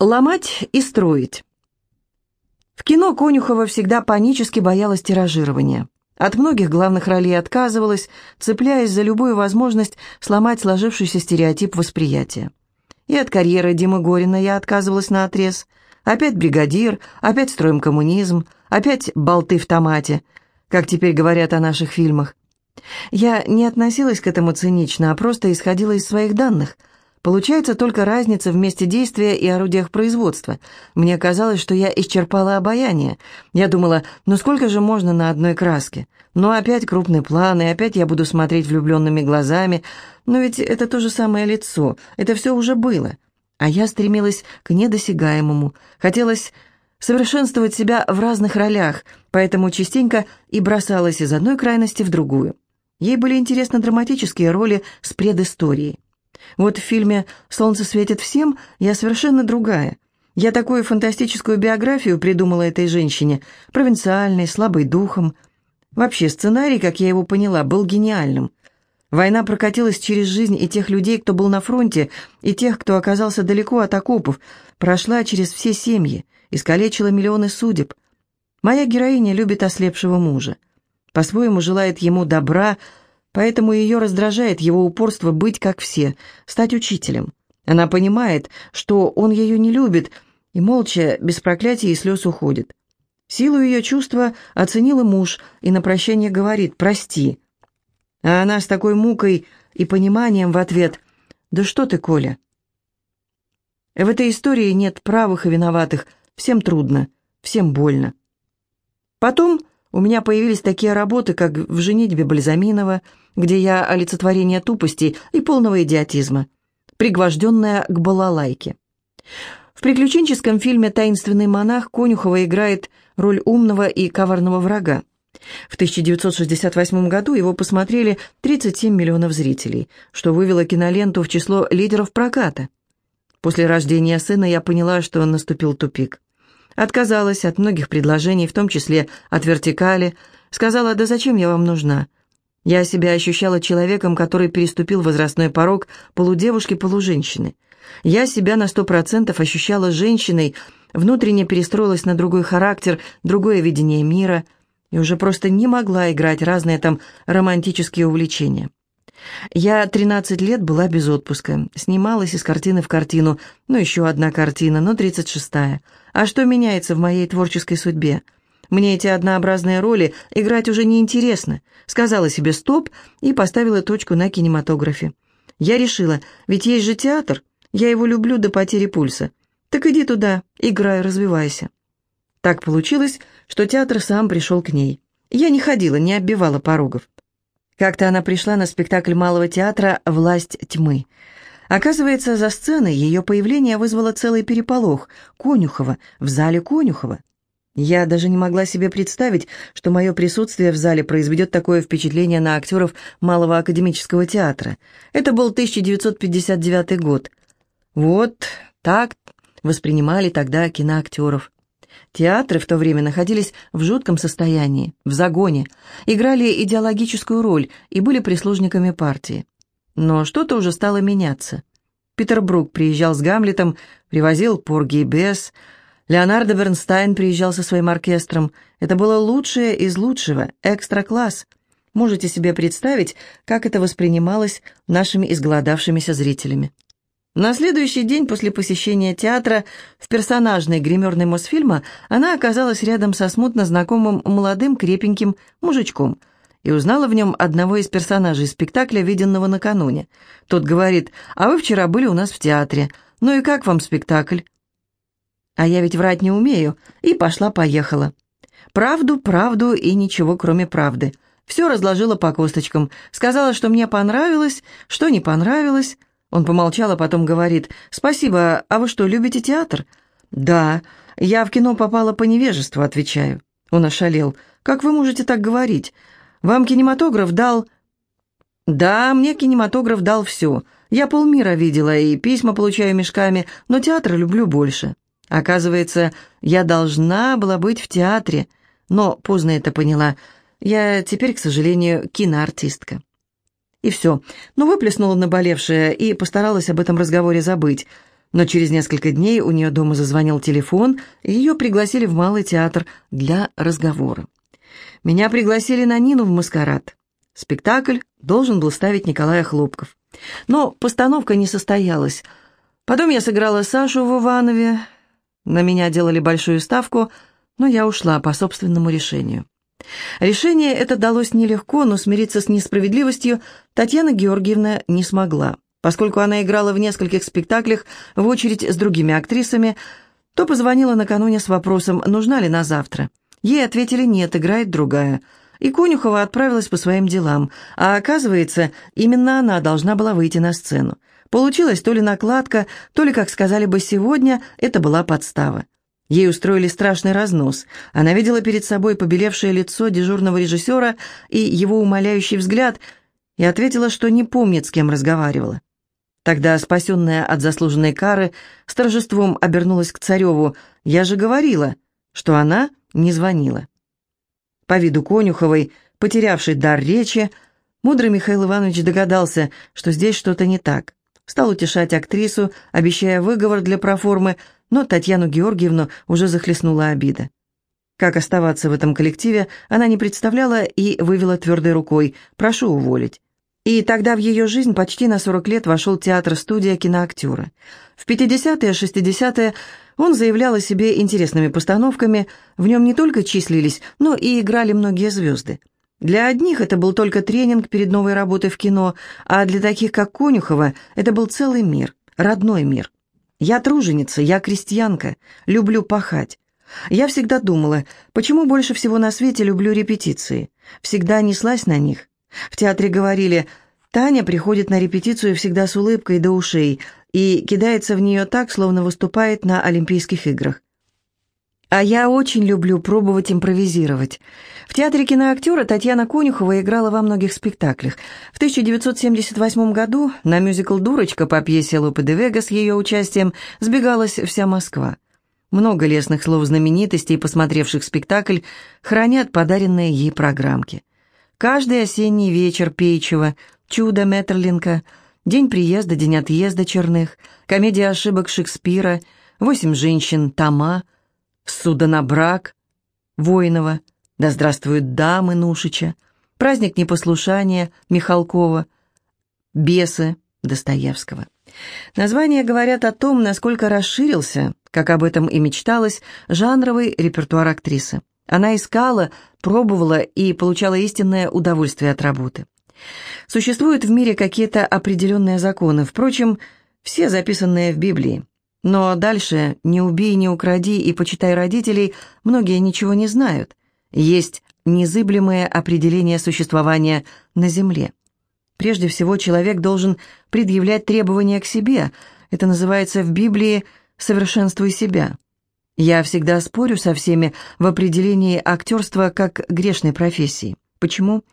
Ломать и строить. В кино Конюхова всегда панически боялась тиражирования. От многих главных ролей отказывалась, цепляясь за любую возможность сломать сложившийся стереотип восприятия. И от карьеры Димы Горина я отказывалась на отрез. Опять бригадир, опять строим коммунизм, опять болты в томате, как теперь говорят о наших фильмах. Я не относилась к этому цинично, а просто исходила из своих данных – Получается только разница в месте действия и орудиях производства. Мне казалось, что я исчерпала обаяние. Я думала, ну сколько же можно на одной краске? Ну опять крупный план, и опять я буду смотреть влюбленными глазами. Но ведь это то же самое лицо, это все уже было. А я стремилась к недосягаемому. Хотелось совершенствовать себя в разных ролях, поэтому частенько и бросалась из одной крайности в другую. Ей были интересны драматические роли с предысторией. Вот в фильме «Солнце светит всем» я совершенно другая. Я такую фантастическую биографию придумала этой женщине, провинциальной, слабой духом. Вообще, сценарий, как я его поняла, был гениальным. Война прокатилась через жизнь и тех людей, кто был на фронте, и тех, кто оказался далеко от окопов, прошла через все семьи, искалечила миллионы судеб. Моя героиня любит ослепшего мужа. По-своему желает ему добра, Поэтому ее раздражает его упорство быть как все, стать учителем. Она понимает, что он ее не любит, и молча, без проклятий и слез уходит. Силу ее чувства оценил и муж, и на прощание говорит «прости». А она с такой мукой и пониманием в ответ «Да что ты, Коля?» В этой истории нет правых и виноватых, всем трудно, всем больно. Потом у меня появились такие работы, как «В женитьбе Бальзаминова», где я олицетворение тупости и полного идиотизма, пригвожденная к балалайке. В приключенческом фильме «Таинственный монах» Конюхова играет роль умного и коварного врага. В 1968 году его посмотрели 37 миллионов зрителей, что вывело киноленту в число лидеров проката. После рождения сына я поняла, что наступил тупик. Отказалась от многих предложений, в том числе от вертикали, сказала, да зачем я вам нужна? Я себя ощущала человеком, который переступил возрастной порог полудевушки-полуженщины. Я себя на сто процентов ощущала женщиной, внутренне перестроилась на другой характер, другое видение мира и уже просто не могла играть разные там романтические увлечения. Я 13 лет была без отпуска, снималась из картины в картину, ну еще одна картина, но 36-я. А что меняется в моей творческой судьбе? Мне эти однообразные роли играть уже не интересно. Сказала себе «стоп» и поставила точку на кинематографе. Я решила, ведь есть же театр, я его люблю до потери пульса. Так иди туда, играй, развивайся. Так получилось, что театр сам пришел к ней. Я не ходила, не оббивала порогов. Как-то она пришла на спектакль Малого театра «Власть тьмы». Оказывается, за сценой ее появление вызвало целый переполох. Конюхова, в зале Конюхова. Я даже не могла себе представить, что мое присутствие в зале произведет такое впечатление на актеров Малого академического театра. Это был 1959 год. Вот так воспринимали тогда киноактеров. Театры в то время находились в жутком состоянии, в загоне, играли идеологическую роль и были прислужниками партии. Но что-то уже стало меняться. Питер Брук приезжал с Гамлетом, привозил Порги и Бесс, Леонардо Бернстайн приезжал со своим оркестром. Это было лучшее из лучшего, экстра-класс. Можете себе представить, как это воспринималось нашими изголодавшимися зрителями. На следующий день после посещения театра в персонажной гримерной Мосфильма она оказалась рядом со смутно знакомым молодым крепеньким мужичком и узнала в нем одного из персонажей спектакля, виденного накануне. Тот говорит, «А вы вчера были у нас в театре. Ну и как вам спектакль?» А я ведь врать не умею. И пошла-поехала. Правду, правду и ничего, кроме правды. Все разложила по косточкам. Сказала, что мне понравилось, что не понравилось. Он помолчал, а потом говорит, «Спасибо, а вы что, любите театр?» «Да, я в кино попала по невежеству», — отвечаю. Он ошалел. «Как вы можете так говорить? Вам кинематограф дал...» «Да, мне кинематограф дал все. Я полмира видела и письма получаю мешками, но театр люблю больше». Оказывается, я должна была быть в театре, но поздно это поняла. Я теперь, к сожалению, киноартистка. И все. Ну, выплеснула наболевшее и постаралась об этом разговоре забыть. Но через несколько дней у нее дома зазвонил телефон, и ее пригласили в Малый театр для разговора. Меня пригласили на Нину в маскарад. Спектакль должен был ставить Николая Хлопков. Но постановка не состоялась. Потом я сыграла Сашу в Иванове. На меня делали большую ставку, но я ушла по собственному решению. Решение это далось нелегко, но смириться с несправедливостью Татьяна Георгиевна не смогла. Поскольку она играла в нескольких спектаклях в очередь с другими актрисами, то позвонила накануне с вопросом, нужна ли на завтра. Ей ответили «нет, играет другая». И Конюхова отправилась по своим делам, а оказывается, именно она должна была выйти на сцену. Получилась то ли накладка, то ли, как сказали бы сегодня, это была подстава. Ей устроили страшный разнос. Она видела перед собой побелевшее лицо дежурного режиссера и его умоляющий взгляд, и ответила, что не помнит, с кем разговаривала. Тогда, спасенная от заслуженной кары, с торжеством обернулась к Цареву. «Я же говорила, что она не звонила». По виду Конюховой, потерявшей дар речи, мудрый Михаил Иванович догадался, что здесь что-то не так. Стал утешать актрису, обещая выговор для проформы, но Татьяну Георгиевну уже захлестнула обида. Как оставаться в этом коллективе, она не представляла и вывела твердой рукой «прошу уволить». И тогда в ее жизнь почти на 40 лет вошел театр-студия киноактера. В 50-е, 60-е он заявлял о себе интересными постановками, в нем не только числились, но и играли многие звезды. Для одних это был только тренинг перед новой работой в кино, а для таких, как Конюхова, это был целый мир, родной мир. Я труженица, я крестьянка, люблю пахать. Я всегда думала, почему больше всего на свете люблю репетиции. Всегда неслась на них. В театре говорили, Таня приходит на репетицию всегда с улыбкой до ушей и кидается в нее так, словно выступает на Олимпийских играх. А я очень люблю пробовать импровизировать. В театре киноактера Татьяна Конюхова играла во многих спектаклях. В 1978 году на мюзикл «Дурочка» по пьесе Лопе де Вега с ее участием сбегалась вся Москва. Много лестных слов знаменитостей, посмотревших спектакль, хранят подаренные ей программки. Каждый осенний вечер Пейчева, чудо Меттерлинка, день приезда, день отъезда Черных, комедия ошибок Шекспира, восемь женщин Тома, суда на брак Воинова, да здравствуют дамы Нушича, праздник непослушания Михалкова, бесы Достоевского. Названия говорят о том, насколько расширился, как об этом и мечталось, жанровый репертуар актрисы. Она искала, пробовала и получала истинное удовольствие от работы. Существуют в мире какие-то определенные законы, впрочем, все записанные в Библии. Но дальше «не убей, не укради и почитай родителей» многие ничего не знают. Есть незыблемое определение существования на земле. Прежде всего, человек должен предъявлять требования к себе. Это называется в Библии «совершенствуй себя». Я всегда спорю со всеми в определении актерства как грешной профессии. Почему?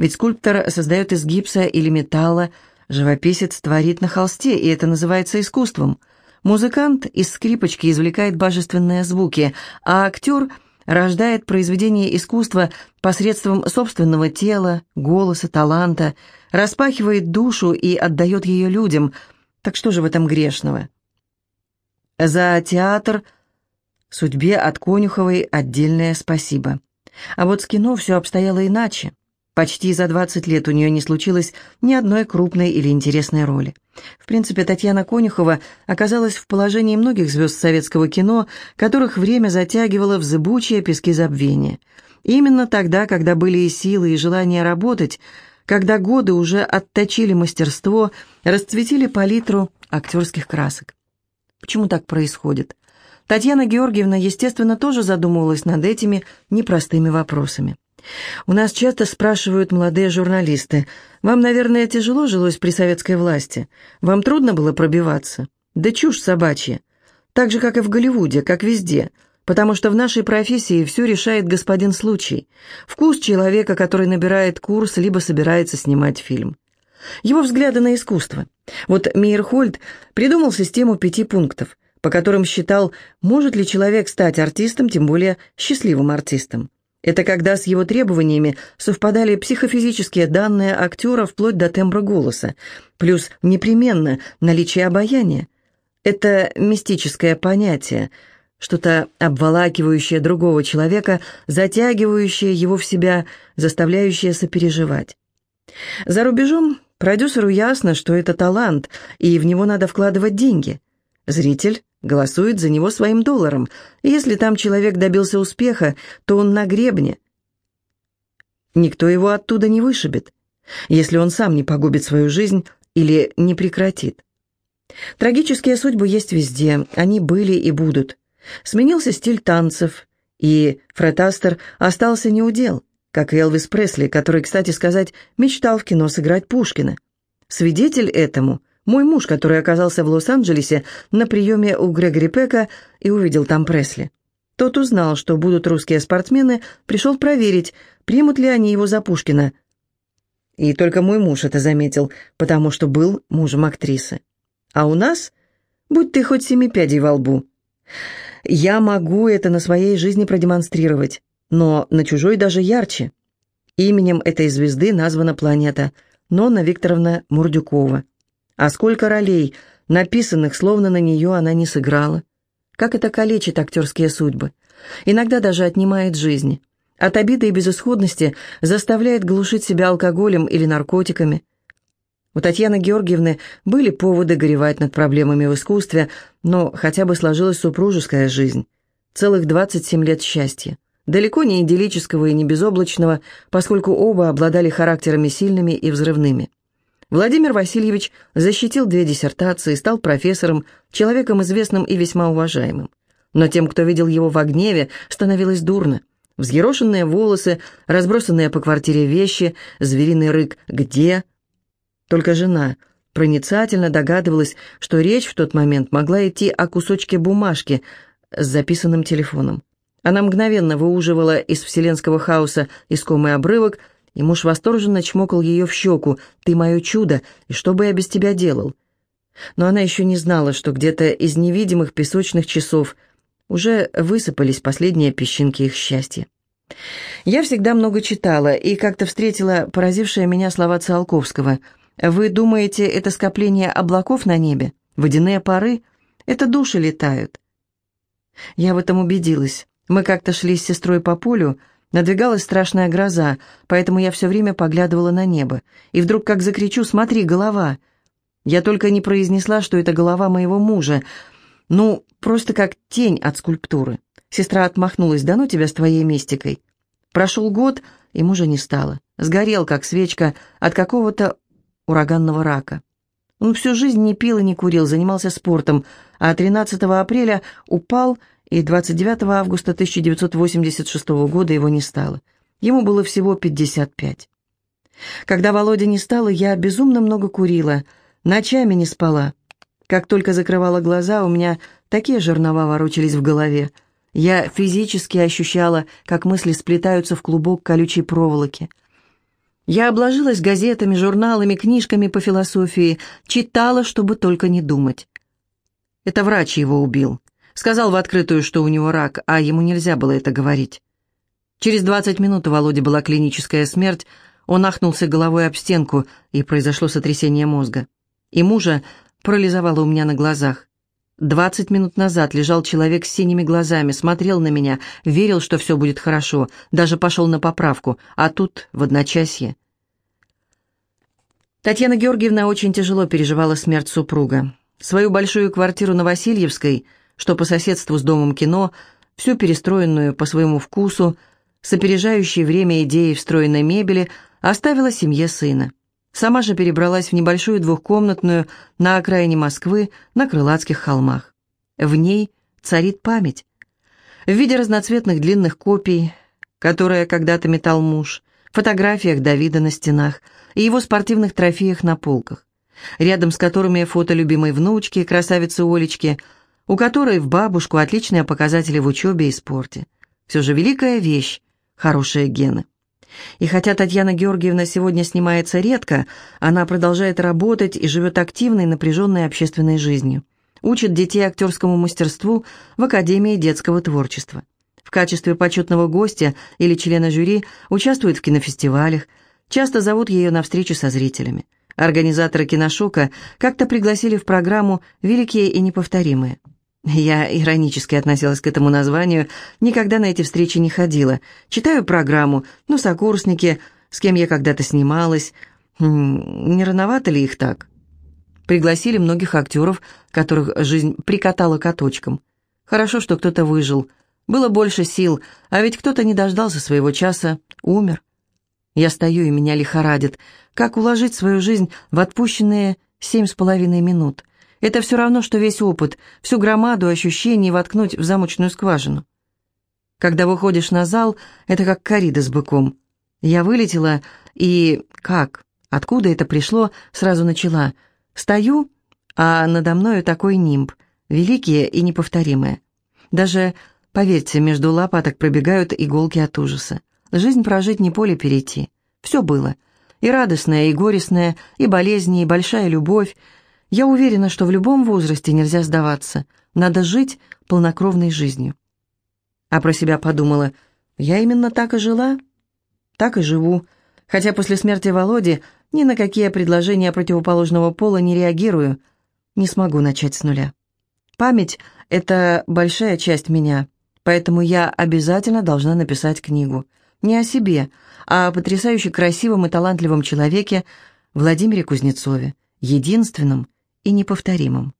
Ведь скульптор создает из гипса или металла, живописец творит на холсте, и это называется искусством. Музыкант из скрипочки извлекает божественные звуки, а актер рождает произведение искусства посредством собственного тела, голоса, таланта, распахивает душу и отдает ее людям. Так что же в этом грешного? За театр – Судьбе от Конюховой отдельное спасибо. А вот с кино все обстояло иначе. Почти за 20 лет у нее не случилось ни одной крупной или интересной роли. В принципе, Татьяна Конюхова оказалась в положении многих звезд советского кино, которых время затягивало в зыбучие пески забвения. именно тогда, когда были и силы, и желание работать, когда годы уже отточили мастерство, расцветили палитру актерских красок. Почему так происходит? Татьяна Георгиевна, естественно, тоже задумывалась над этими непростыми вопросами. У нас часто спрашивают молодые журналисты, «Вам, наверное, тяжело жилось при советской власти? Вам трудно было пробиваться?» Да чушь собачья. Так же, как и в Голливуде, как везде. Потому что в нашей профессии все решает господин случай. Вкус человека, который набирает курс, либо собирается снимать фильм. Его взгляды на искусство. Вот Мейерхольд придумал систему пяти пунктов по которым считал, может ли человек стать артистом, тем более счастливым артистом. Это когда с его требованиями совпадали психофизические данные актера вплоть до тембра голоса, плюс непременно наличие обаяния. Это мистическое понятие, что-то обволакивающее другого человека, затягивающее его в себя, заставляющее сопереживать. За рубежом продюсеру ясно, что это талант, и в него надо вкладывать деньги. Зритель голосует за него своим долларом, и если там человек добился успеха, то он на гребне. Никто его оттуда не вышибет, если он сам не погубит свою жизнь или не прекратит. Трагические судьбы есть везде, они были и будут. Сменился стиль танцев, и Фред Астер остался неудел, как и Элвис Пресли, который, кстати сказать, мечтал в кино сыграть Пушкина. Свидетель этому – мой муж, который оказался в Лос-Анджелесе на приеме у Грегори Пека и увидел там Пресли. Тот узнал, что будут русские спортсмены, пришел проверить, примут ли они его за Пушкина. И только мой муж это заметил, потому что был мужем актрисы. А у нас, будь ты хоть семи пядей во лбу, я могу это на своей жизни продемонстрировать, но на чужой даже ярче. Именем этой звезды названа планета Нонна Викторовна Мурдюкова. А сколько ролей, написанных словно на нее, она не сыграла. Как это калечит актерские судьбы. Иногда даже отнимает жизни. От обиды и безысходности заставляет глушить себя алкоголем или наркотиками. У Татьяны Георгиевны были поводы горевать над проблемами в искусстве, но хотя бы сложилась супружеская жизнь. Целых 27 лет счастья. Далеко не идиллического и не безоблачного, поскольку оба обладали характерами сильными и взрывными. Владимир Васильевич защитил две диссертации, стал профессором, человеком известным и весьма уважаемым. Но тем, кто видел его в гневе, становилось дурно. Взъерошенные волосы, разбросанные по квартире вещи, звериный рык «Где?», только жена проницательно догадывалась, что речь в тот момент могла идти о кусочке бумажки с записанным телефоном. Она мгновенно выуживала из вселенского хаоса искомый обрывок, и муж восторженно чмокал ее в щеку. «Ты мое чудо, и что бы я без тебя делал?» Но она еще не знала, что где-то из невидимых песочных часов уже высыпались последние песчинки их счастья. Я всегда много читала и как-то встретила поразившие меня слова Циолковского – вы думаете, это скопление облаков на небе? Водяные пары? Это души летают. Я в этом убедилась. Мы как-то шли с сестрой по полю, надвигалась страшная гроза, поэтому я все время поглядывала на небо. И вдруг как закричу «Смотри, голова!» Я только не произнесла, что это голова моего мужа. Ну, просто как тень от скульптуры. Сестра отмахнулась, да ну тебя с твоей мистикой. Прошел год, и мужа не стало. Сгорел, как свечка, от какого-то ураганного рака. Он всю жизнь не пил и не курил, занимался спортом, а 13 апреля упал, и 29 августа 1986 года его не стало. Ему было всего 55. Когда Володя не стало, я безумно много курила, ночами не спала. Как только закрывала глаза, у меня такие жернова ворочались в голове. Я физически ощущала, как мысли сплетаются в клубок колючей проволоки – я обложилась газетами, журналами, книжками по философии, читала, чтобы только не думать. Это врач его убил. Сказал в открытую, что у него рак, а ему нельзя было это говорить. Через 20 минут у Володи была клиническая смерть, он ахнулся головой об стенку, и произошло сотрясение мозга. И мужа парализовало у меня на глазах. Двадцать минут назад лежал человек с синими глазами, смотрел на меня, верил, что все будет хорошо, даже пошел на поправку, а тут в одночасье Татьяна Георгиевна очень тяжело переживала смерть супруга. Свою большую квартиру на Васильевской, что по соседству с домом кино, всю перестроенную по своему вкусу, с опережающей время идеей встроенной мебели, оставила семье сына. Сама же перебралась в небольшую двухкомнатную на окраине Москвы на Крылатских холмах. В ней царит память. В виде разноцветных длинных копий, которые когда-то метал муж, фотографиях Давида на стенах и его спортивных трофеях на полках, рядом с которыми фото любимой внучки, красавицы Олечки, у которой в бабушку отличные показатели в учебе и спорте. Все же великая вещь – хорошие гены. И хотя Татьяна Георгиевна сегодня снимается редко, она продолжает работать и живет активной, напряженной общественной жизнью. Учит детей актерскому мастерству в Академии детского творчества. В качестве почетного гостя или члена жюри участвует в кинофестивалях, часто зовут ее на встречи со зрителями. Организаторы киношока как-то пригласили в программу «Великие и неповторимые». Я иронически относилась к этому названию, никогда на эти встречи не ходила. Читаю программу, ну, сокурсники, с кем я когда-то снималась. Не рановато ли их так? Пригласили многих актеров, которых жизнь прикатала каточкам. Хорошо, что кто-то выжил. Было больше сил, а ведь кто-то не дождался своего часа, умер. Я стою, и меня лихорадит. Как уложить свою жизнь в отпущенные семь с половиной минут? Это все равно, что весь опыт, всю громаду ощущений воткнуть в замочную скважину. Когда выходишь на зал, это как корида с быком. Я вылетела и... Как? Откуда это пришло, сразу начала. Стою, а надо мною такой нимб, великие и неповторимые. Даже, поверьте, между лопаток пробегают иголки от ужаса. Жизнь прожить не поле перейти. Все было. И радостное, и горестное, и болезни, и большая любовь, я уверена, что в любом возрасте нельзя сдаваться. Надо жить полнокровной жизнью. А про себя подумала, я именно так и жила, так и живу. Хотя после смерти Володи ни на какие предложения противоположного пола не реагирую. Не смогу начать с нуля. Память — это большая часть меня, поэтому я обязательно должна написать книгу. Не о себе, а о потрясающе красивом и талантливом человеке Владимире Кузнецове, единственном, и неповторимым.